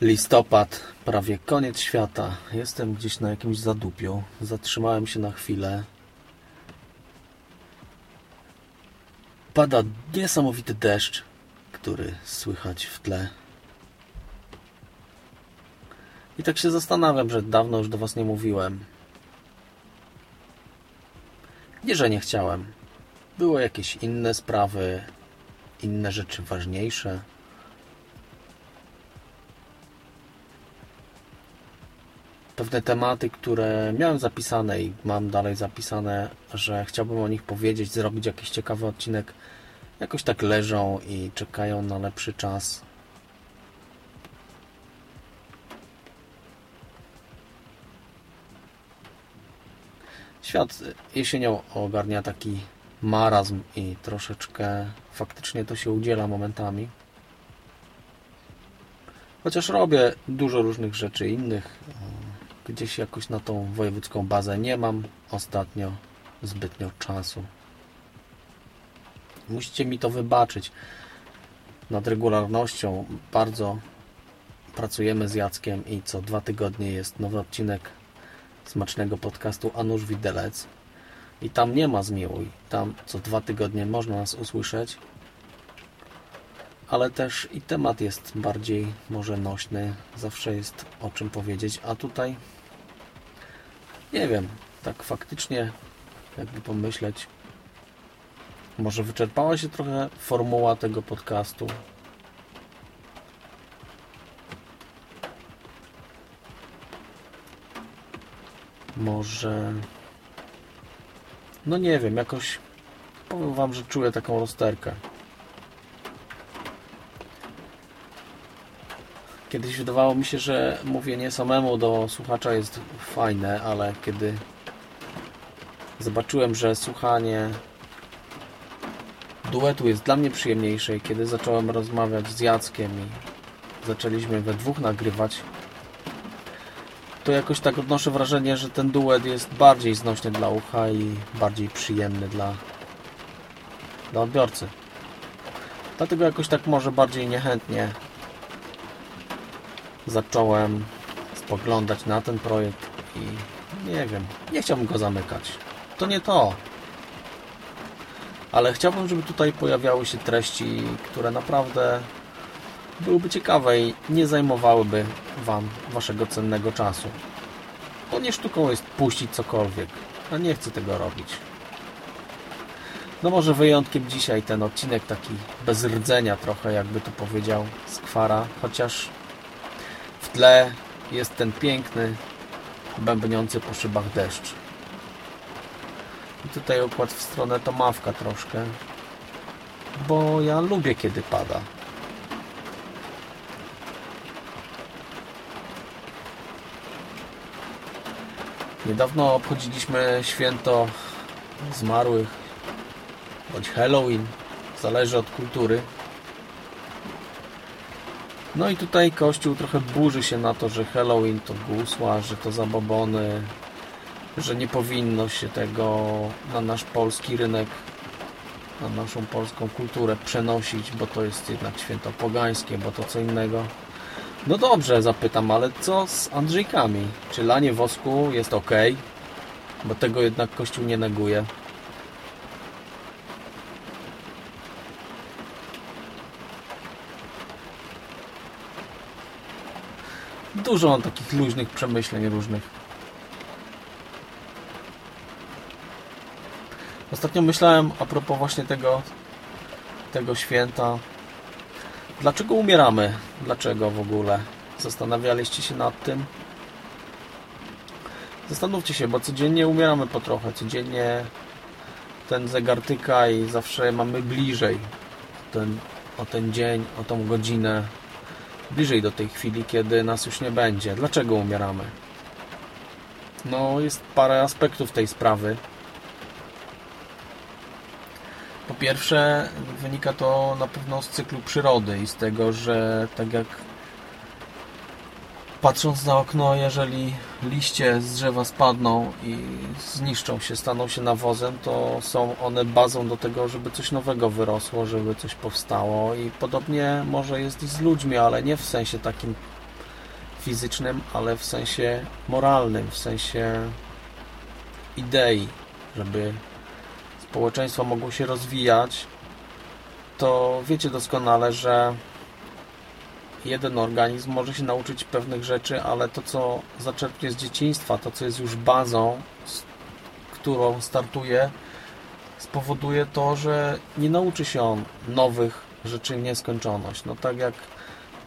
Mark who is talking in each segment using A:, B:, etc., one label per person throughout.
A: Listopad, prawie koniec świata. Jestem gdzieś na jakimś zadupiu. Zatrzymałem się na chwilę. Pada niesamowity deszcz, który słychać w tle. I tak się zastanawiam, że dawno już do Was nie mówiłem. Nie, że nie chciałem. Były jakieś inne sprawy, inne rzeczy ważniejsze. Pewne tematy, które miałem zapisane i mam dalej zapisane, że chciałbym o nich powiedzieć, zrobić jakiś ciekawy odcinek, jakoś tak leżą i czekają na lepszy czas. Świat jesienią ogarnia taki marazm i troszeczkę faktycznie to się udziela momentami. Chociaż robię dużo różnych rzeczy innych, gdzieś jakoś na tą wojewódzką bazę nie mam ostatnio zbytnio czasu. Musicie mi to wybaczyć. Nad regularnością bardzo pracujemy z Jackiem i co dwa tygodnie jest nowy odcinek smacznego podcastu Anusz Widelec. I tam nie ma zmiłuj. Tam co dwa tygodnie można nas usłyszeć. Ale też i temat jest bardziej może nośny. Zawsze jest o czym powiedzieć. A tutaj nie wiem, tak faktycznie jakby pomyśleć może wyczerpała się trochę formuła tego podcastu. Może no nie wiem, jakoś powiem Wam, że czuję taką rozterkę. Kiedyś wydawało mi się, że mówienie samemu do słuchacza jest fajne, ale kiedy zobaczyłem, że słuchanie duetu jest dla mnie przyjemniejsze i kiedy zacząłem rozmawiać z Jackiem i zaczęliśmy we dwóch nagrywać, to jakoś tak odnoszę wrażenie, że ten duet jest bardziej znośny dla ucha i bardziej przyjemny dla, dla odbiorcy. Dlatego jakoś tak może bardziej niechętnie zacząłem spoglądać na ten projekt i nie wiem, nie chciałbym go zamykać. To nie to. Ale chciałbym, żeby tutaj pojawiały się treści, które naprawdę byłyby ciekawe i nie zajmowałyby Wam Waszego cennego czasu. Bo nie sztuką jest puścić cokolwiek, a nie chcę tego robić. No może wyjątkiem dzisiaj ten odcinek taki bez rdzenia trochę, jakby to powiedział Skwara, chociaż tle jest ten piękny, bębniący po szybach deszcz. I tutaj układ w stronę Tomawka troszkę, bo ja lubię kiedy pada. Niedawno obchodziliśmy święto zmarłych, bądź Halloween, zależy od kultury. No i tutaj Kościół trochę burzy się na to, że Halloween to gusła, że to zabobony, że nie powinno się tego na nasz polski rynek, na naszą polską kulturę przenosić, bo to jest jednak święto pogańskie, bo to co innego. No dobrze, zapytam, ale co z Andrzejkami? Czy lanie wosku jest ok? Bo tego jednak Kościół nie neguje. dużo mam takich luźnych przemyśleń różnych. Ostatnio myślałem a propos właśnie tego, tego święta. Dlaczego umieramy? Dlaczego w ogóle? Zastanawialiście się nad tym? Zastanówcie się, bo codziennie umieramy po trochę. Codziennie ten zegar tyka i zawsze mamy bliżej ten, o ten dzień, o tą godzinę, Bliżej do tej chwili, kiedy nas już nie będzie. Dlaczego umieramy? No, jest parę aspektów tej sprawy. Po pierwsze, wynika to na pewno z cyklu przyrody i z tego, że tak jak patrząc na okno, jeżeli liście z drzewa spadną i zniszczą się, staną się nawozem, to są one bazą do tego, żeby coś nowego wyrosło, żeby coś powstało i podobnie może jest i z ludźmi, ale nie w sensie takim fizycznym, ale w sensie moralnym, w sensie idei, żeby społeczeństwo mogło się rozwijać, to wiecie doskonale, że jeden organizm może się nauczyć pewnych rzeczy, ale to, co zaczerpnie z dzieciństwa, to, co jest już bazą, z którą startuje, spowoduje to, że nie nauczy się on nowych rzeczy nieskończoność. No tak jak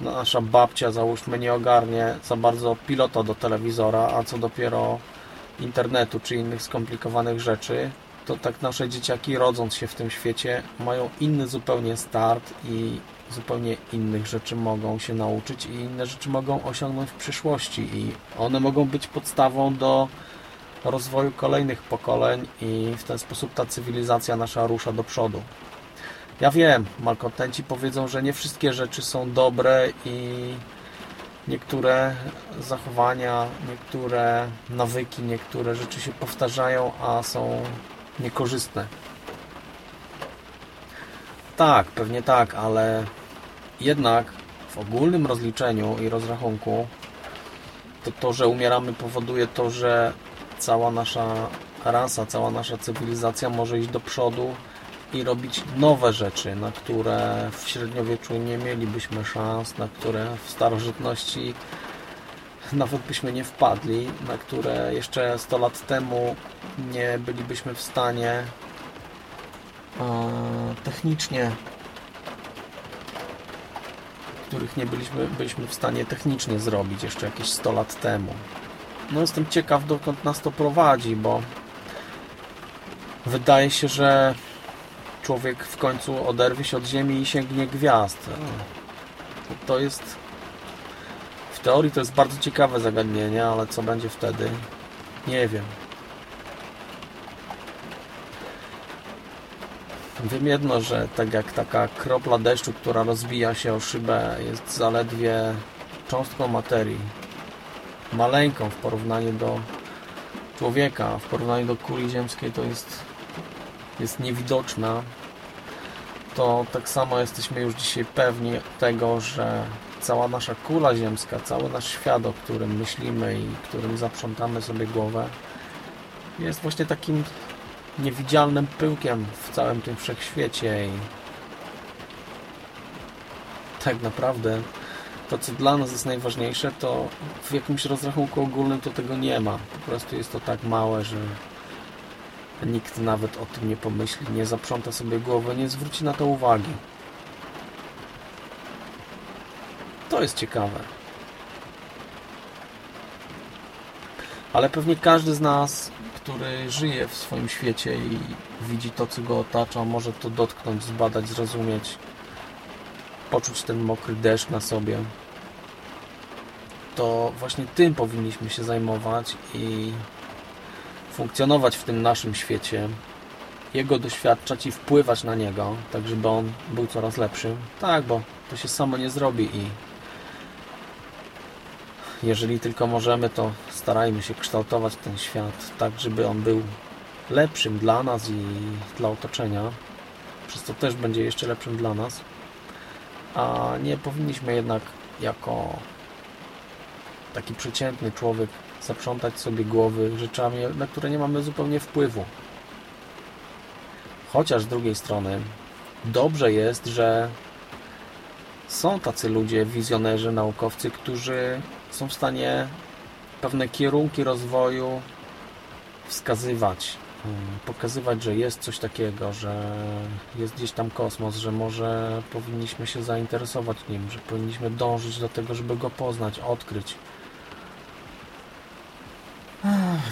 A: nasza babcia, załóżmy, nie ogarnie za bardzo pilota do telewizora, a co dopiero internetu czy innych skomplikowanych rzeczy, to tak nasze dzieciaki rodząc się w tym świecie mają inny zupełnie start i zupełnie innych rzeczy mogą się nauczyć i inne rzeczy mogą osiągnąć w przyszłości i one mogą być podstawą do rozwoju kolejnych pokoleń i w ten sposób ta cywilizacja nasza rusza do przodu. Ja wiem, malkontenci powiedzą, że nie wszystkie rzeczy są dobre i niektóre zachowania, niektóre nawyki, niektóre rzeczy się powtarzają, a są niekorzystne. Tak, pewnie tak, ale jednak w ogólnym rozliczeniu i rozrachunku to to, że umieramy powoduje to, że cała nasza rasa, cała nasza cywilizacja może iść do przodu i robić nowe rzeczy, na które w średniowieczu nie mielibyśmy szans, na które w starożytności nawet byśmy nie wpadli, na które jeszcze 100 lat temu nie bylibyśmy w stanie technicznie których nie byliśmy, byliśmy w stanie technicznie zrobić jeszcze jakieś 100 lat temu. No jestem ciekaw, dokąd nas to prowadzi, bo wydaje się, że człowiek w końcu oderwie się od Ziemi i sięgnie gwiazd. To jest w teorii to jest bardzo ciekawe zagadnienie, ale co będzie wtedy? Nie wiem. Wiem jedno, że tak jak taka kropla deszczu, która rozbija się o szybę, jest zaledwie cząstką materii. Maleńką w porównaniu do człowieka, w porównaniu do kuli ziemskiej to jest, jest niewidoczna. To tak samo jesteśmy już dzisiaj pewni tego, że cała nasza kula ziemska, cały nasz świat, o którym myślimy i którym zaprzątamy sobie głowę, jest właśnie takim niewidzialnym pyłkiem w całym tym wszechświecie i tak naprawdę to, co dla nas jest najważniejsze, to w jakimś rozrachunku ogólnym to tego nie ma. Po prostu jest to tak małe, że nikt nawet o tym nie pomyśli, nie zaprząta sobie głowy, nie zwróci na to uwagi. To jest ciekawe. Ale pewnie każdy z nas który żyje w swoim świecie i widzi to, co go otacza, może to dotknąć, zbadać, zrozumieć, poczuć ten mokry deszcz na sobie, to właśnie tym powinniśmy się zajmować i funkcjonować w tym naszym świecie, jego doświadczać i wpływać na niego, tak żeby on był coraz lepszy. Tak, bo to się samo nie zrobi i jeżeli tylko możemy, to starajmy się kształtować ten świat tak, żeby on był lepszym dla nas i dla otoczenia. Przez to też będzie jeszcze lepszym dla nas. A nie powinniśmy jednak jako taki przeciętny człowiek zaprzątać sobie głowy rzeczami, na które nie mamy zupełnie wpływu. Chociaż z drugiej strony dobrze jest, że są tacy ludzie, wizjonerzy, naukowcy, którzy są w stanie pewne kierunki rozwoju wskazywać, pokazywać, że jest coś takiego, że jest gdzieś tam kosmos, że może powinniśmy się zainteresować nim, że powinniśmy dążyć do tego, żeby go poznać, odkryć.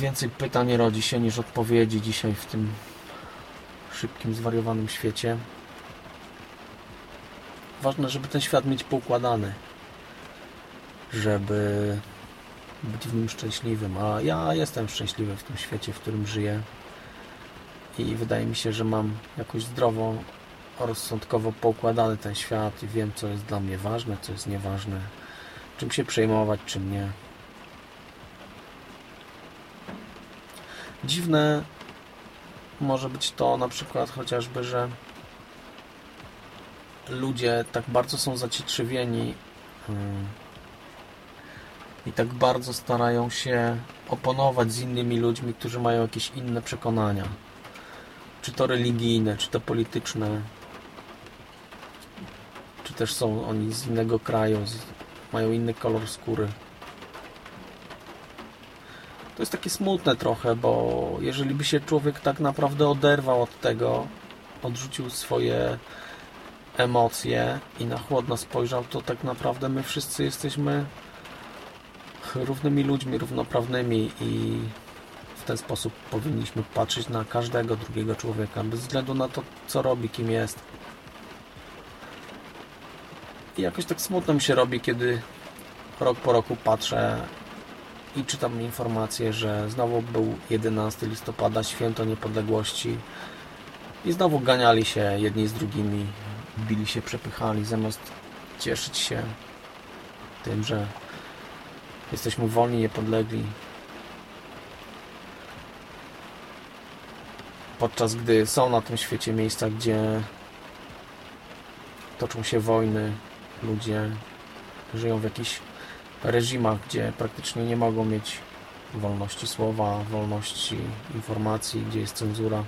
A: Więcej pytań rodzi się niż odpowiedzi dzisiaj w tym szybkim, zwariowanym świecie. Ważne, żeby ten świat mieć poukładany, żeby być w nim szczęśliwym, a ja jestem szczęśliwy w tym świecie, w którym żyję i wydaje mi się, że mam jakoś zdrowo, rozsądkowo poukładany ten świat i wiem, co jest dla mnie ważne, co jest nieważne, czym się przejmować, czym nie. Dziwne może być to na przykład chociażby, że ludzie tak bardzo są zacietrzewieni hmm, i tak bardzo starają się oponować z innymi ludźmi, którzy mają jakieś inne przekonania. Czy to religijne, czy to polityczne, czy też są oni z innego kraju, z, mają inny kolor skóry. To jest takie smutne trochę, bo jeżeli by się człowiek tak naprawdę oderwał od tego, odrzucił swoje emocje i na chłodno spojrzał, to tak naprawdę my wszyscy jesteśmy równymi ludźmi, równoprawnymi i w ten sposób powinniśmy patrzeć na każdego drugiego człowieka, bez względu na to, co robi, kim jest. I jakoś tak smutno mi się robi, kiedy rok po roku patrzę i czytam informacje, że znowu był 11 listopada, święto niepodległości i znowu ganiali się jedni z drugimi, bili się, przepychali, zamiast cieszyć się tym, że jesteśmy wolni, niepodlegli. Podczas gdy są na tym świecie miejsca, gdzie toczą się wojny, ludzie żyją w jakichś reżimach, gdzie praktycznie nie mogą mieć wolności słowa, wolności informacji, gdzie jest cenzura,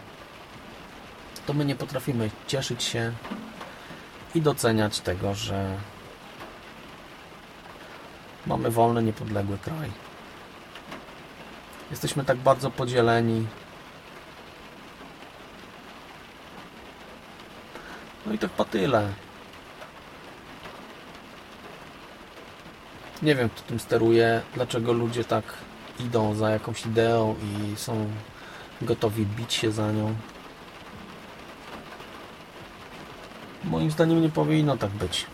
A: to my nie potrafimy cieszyć się i doceniać tego, że mamy wolny, niepodległy kraj. Jesteśmy tak bardzo podzieleni. No i tak po tyle. Nie wiem, kto tym steruje, dlaczego ludzie tak idą za jakąś ideą i są gotowi bić się za nią. Moim zdaniem nie powinno tak być.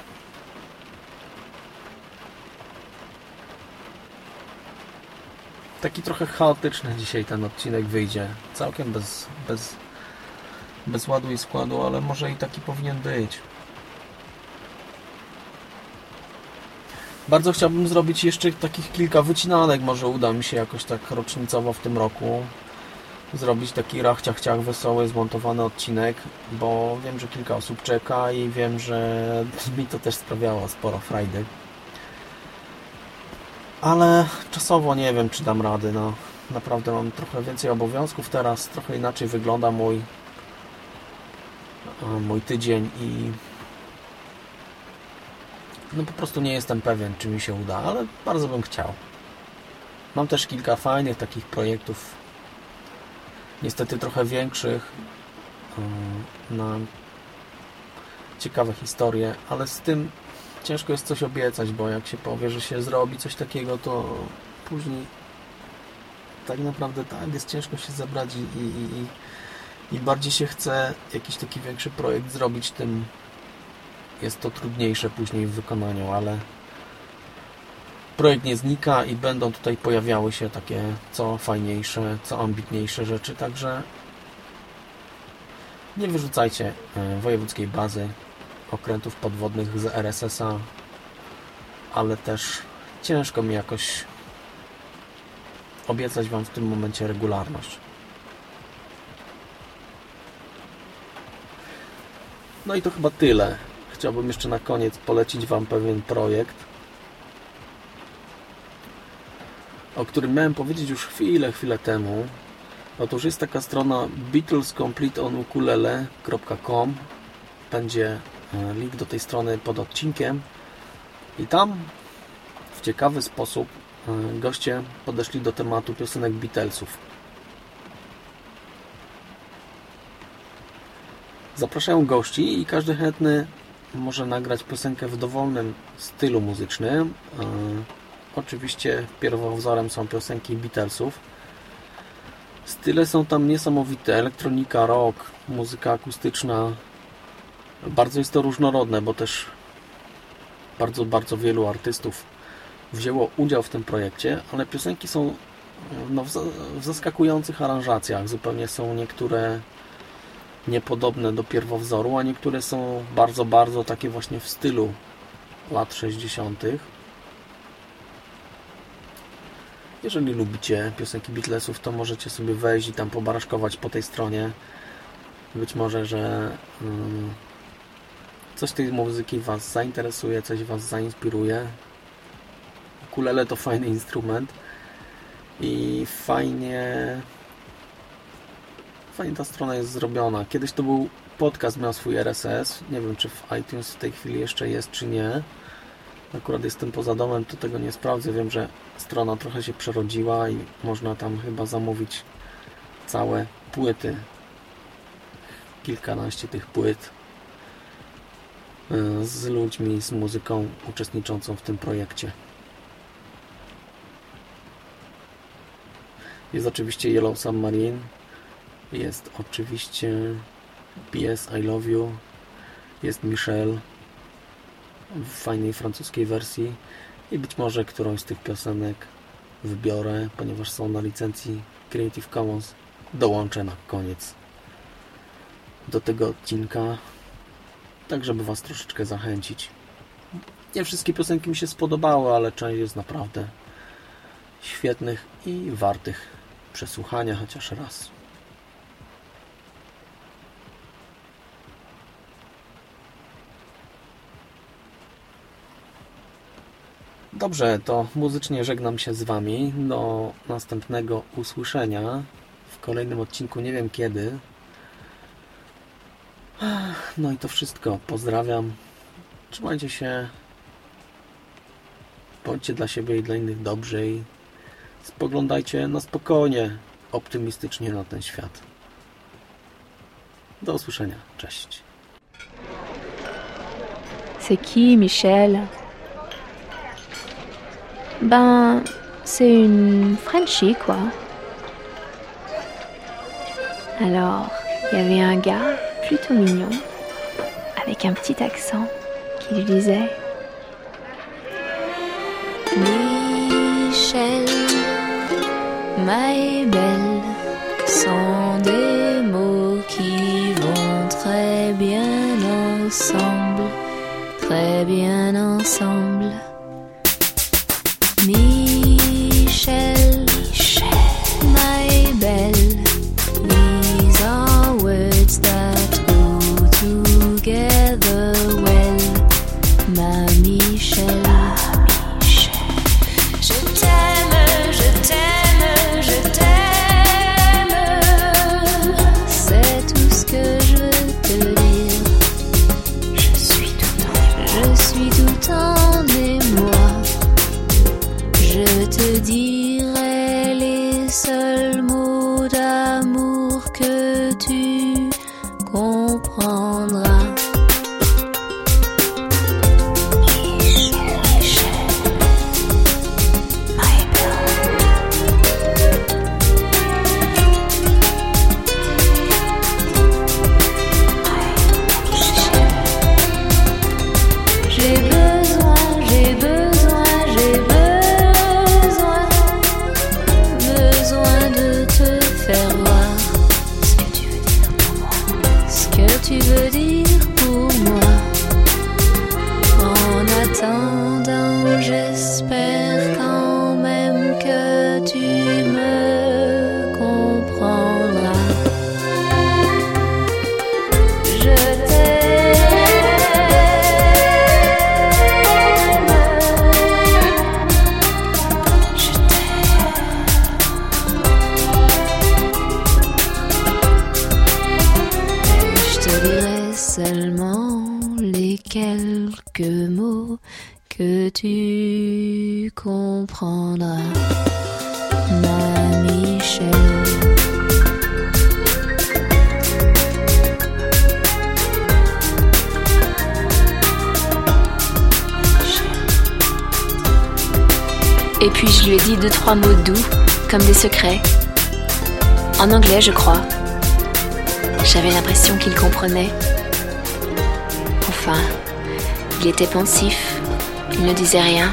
A: Taki trochę chaotyczny dzisiaj ten odcinek wyjdzie. Całkiem bez, bez, bez ładu i składu, ale może i taki powinien być. Bardzo chciałbym zrobić jeszcze takich kilka wycinanek. Może uda mi się jakoś tak rocznicowo w tym roku zrobić taki rachciach wesoły, zmontowany odcinek, bo wiem, że kilka osób czeka i wiem, że mi to też sprawiało sporo frajdy. Ale czasowo nie wiem, czy dam rady. No, naprawdę mam trochę więcej obowiązków teraz, trochę inaczej wygląda mój mój tydzień i no po prostu nie jestem pewien, czy mi się uda, ale bardzo bym chciał. Mam też kilka fajnych takich projektów, niestety trochę większych, na ciekawe historie, ale z tym ciężko jest coś obiecać, bo jak się powie, że się zrobi coś takiego, to później tak naprawdę tak jest ciężko się zebrać i, i, i, i bardziej się chce jakiś taki większy projekt zrobić, tym jest to trudniejsze później w wykonaniu, ale projekt nie znika i będą tutaj pojawiały się takie co fajniejsze, co ambitniejsze rzeczy, także nie wyrzucajcie e, wojewódzkiej bazy okrętów podwodnych z RSS-a, ale też ciężko mi jakoś obiecać Wam w tym momencie regularność. No i to chyba tyle. Chciałbym jeszcze na koniec polecić Wam pewien projekt, o którym miałem powiedzieć już chwilę, chwilę temu. Otóż jest taka strona beatlescompleteonukulele.com Będzie link do tej strony pod odcinkiem i tam w ciekawy sposób e, goście podeszli do tematu piosenek Beatlesów. Zapraszają gości i każdy chętny może nagrać piosenkę w dowolnym stylu muzycznym. E, oczywiście pierwowzorem są piosenki Beatlesów. Style są tam niesamowite. Elektronika, rock, muzyka akustyczna. Bardzo jest to różnorodne, bo też bardzo, bardzo wielu artystów wzięło udział w tym projekcie, ale piosenki są no, w, zaskakujących aranżacjach. Zupełnie są niektóre niepodobne do pierwowzoru, a niektóre są bardzo, bardzo takie właśnie w stylu lat 60. Jeżeli lubicie piosenki Beatlesów, to możecie sobie wejść i tam pobaraszkować po tej stronie. Być może, że um, coś tej muzyki Was zainteresuje, coś Was zainspiruje. Ukulele to fajny instrument i fajnie fajnie ta strona jest zrobiona. Kiedyś to był podcast, miał swój RSS. Nie wiem, czy w iTunes w tej chwili jeszcze jest, czy nie. Akurat jestem poza domem, to tego nie sprawdzę. Wiem, że strona trochę się przerodziła i można tam chyba zamówić całe płyty. Kilkanaście tych płyt z ludźmi, z muzyką uczestniczącą w tym projekcie. Jest oczywiście Yellow Submarine, jest oczywiście PS I Love You, jest Michelle w fajnej francuskiej wersji i być może którąś z tych piosenek wybiorę, ponieważ są na licencji Creative Commons dołączę na koniec do tego odcinka tak żeby Was troszeczkę zachęcić nie wszystkie piosenki mi się spodobały, ale część jest naprawdę świetnych i wartych przesłuchania chociaż raz. Dobrze, to muzycznie żegnam się z Wami. Do następnego usłyszenia w kolejnym odcinku, nie wiem kiedy. No i to wszystko. Pozdrawiam. Trzymajcie się. Bądźcie dla siebie i dla innych dobrzy. I spoglądajcie na spokojnie, optymistycznie na ten świat. Do usłyszenia. Cześć.
B: C'est qui, Michel Ben, c'est une Frenchie, quoi. Alors, il y avait un gars plutôt mignon, avec un petit accent, qui lui disait Michel, ma belle, sont des mots qui vont très bien ensemble, très bien ensemble.
C: Je lui ai dit deux, trois mots doux, comme des secrets. En anglais, je crois. J'avais l'impression qu'il comprenait. Enfin, il était pensif. Il ne disait rien.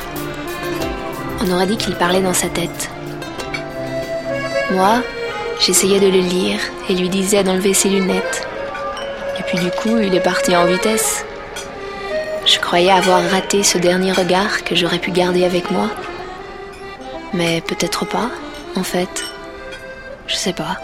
C: On aurait dit qu'il parlait dans sa tête. Moi, j'essayais de le lire et lui disais d'enlever ses lunettes. Et puis du coup, il est parti en vitesse. Je croyais avoir raté ce dernier regard que j'aurais pu garder avec moi. Mais peut-être pas, en fait. Je sais pas.